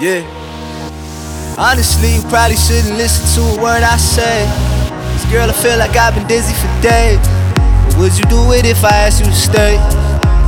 Yeah. Honestly, you probably shouldn't listen to a word I say. Cause girl, I feel like I've been dizzy for days. But would you do it if I asked you to stay?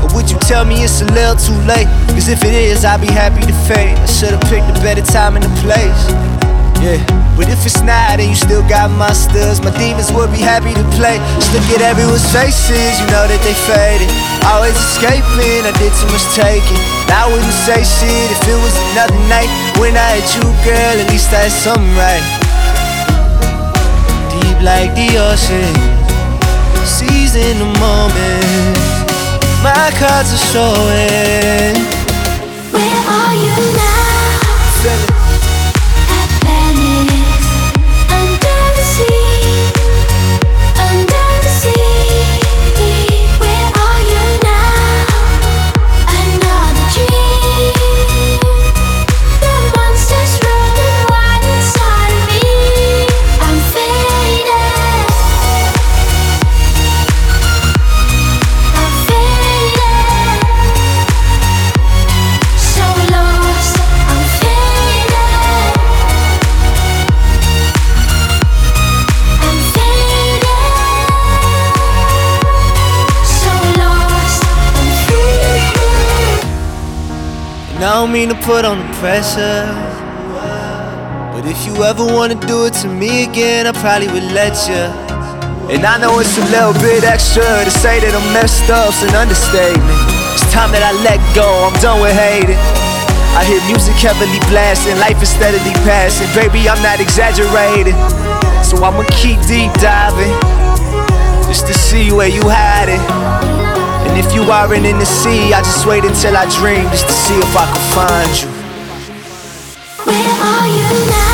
Or would you tell me it's a little too late? Cause if it is, I'd be happy to fade. I should've picked a better time and a place. Yeah, but if it's not, then you still got my studs. My demons would be happy to play. Just look at everyone's faces, you know that they faded. Always escaping, I did too much taking. I wouldn't say shit if it was another night. When I had you, girl, at least I had something right. Deep like the ocean, seizing the moment. My cards are showing. Where are you now? And I don't mean to put on the pressure. But if you ever wanna do it to me again, I probably would let you. And I know it's a little bit extra to say that I'm messed up's an understatement. It's time that I let go, I'm done with hating. I hear music heavily blasting, life is steadily passing. Baby, I'm not exaggerating. So I'ma keep deep diving just to see where you hiding. If you aren't in the sea, I just wait until I dream just to see if I can find you. Where are you now?